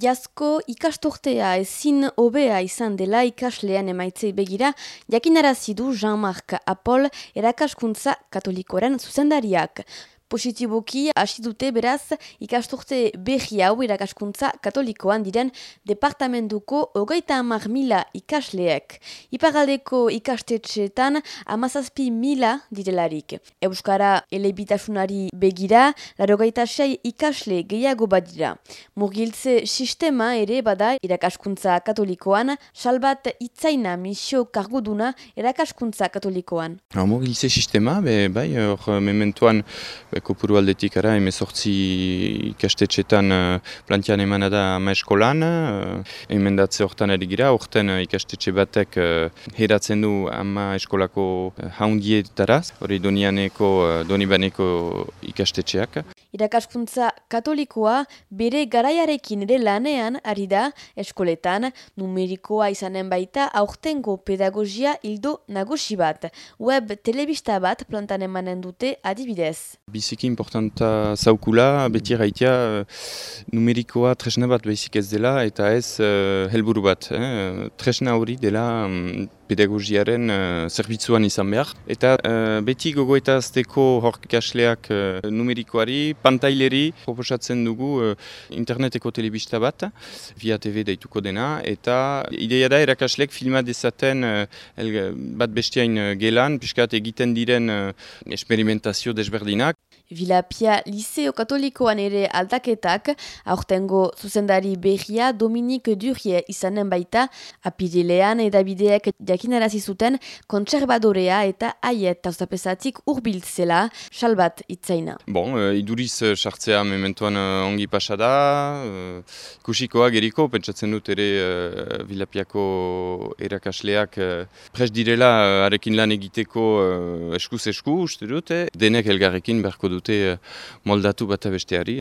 Jasko ikastortea ezin hobea izan dela ikaslean emaitzei begira, jakinarazi du Jean-Marc Apol erakaskuntza katolikoren zuzendariak. Positiboki hasi dute beraz ikasturte behi hau irakaskuntza katolikoan diren departamentuko hogeita hamar mila ikasleek. Ipagaldeko ikastetxeetan amazazpi mila direlarik. Euskara elebitasunari begira, larogeita sei ikasle gehiago badira. Murgiltze sistema ere bada irakaskuntza katolikoan, salbat itzaina misio karguduna irakaskuntza katolikoan. Murgiltze sistema, be, bai, hor mementuan kopuru aldetik ara, emezortzi ikastetxetan uh, plantian emana da ama eskolan, uh, emendatze hortan erigira, horten uh, ikastetxe batek heratzen du ama eskolako uh, haundietara, hori donianeko, donibaneko ikastetxeak. Irakaskuntza katolikoa bere garaiarekin ere lanean ari da eskoletan, numerikoa izanen baita aurtengo pedagogia hildo nagusi bat. Web telebista bat plantan emanen dute adibidez. Biziki importanta zaukula, beti gaitia numerikoa tresna bat behizik ez dela eta ez uh, helburu bat. Eh? Tresna hori dela um, pedagogiaren uh, zerbitzuan izan behar. Eta uh, beti gogo eta azteko hor ikasleak uh, numerikoari, pantaileri, proposatzen dugu uh, interneteko telebista bat, via TV daituko dena, eta ideia da erakaslek filma dezaten bat bestiain gelan, piskat egiten diren uh, desberdinak. Vilapia Liceo Katolikoan ere aldaketak, aurtengo zuzendari behia Dominik Durie izanen baita, apirilean edabideek jakinarazi zuten kontserbadorea eta aiet tauzapesatik urbiltzela, salbat itzaina. Bon, uh, iduriz sartzea mementoan uh, ongi pasada, uh, kusikoa geriko, pentsatzen dut ere uh, Vilapiako erakasleak uh, pres direla arekin lan egiteko uh, eskuz esku, uste dute, denek elgarrekin berko dute moldatu bata besteari.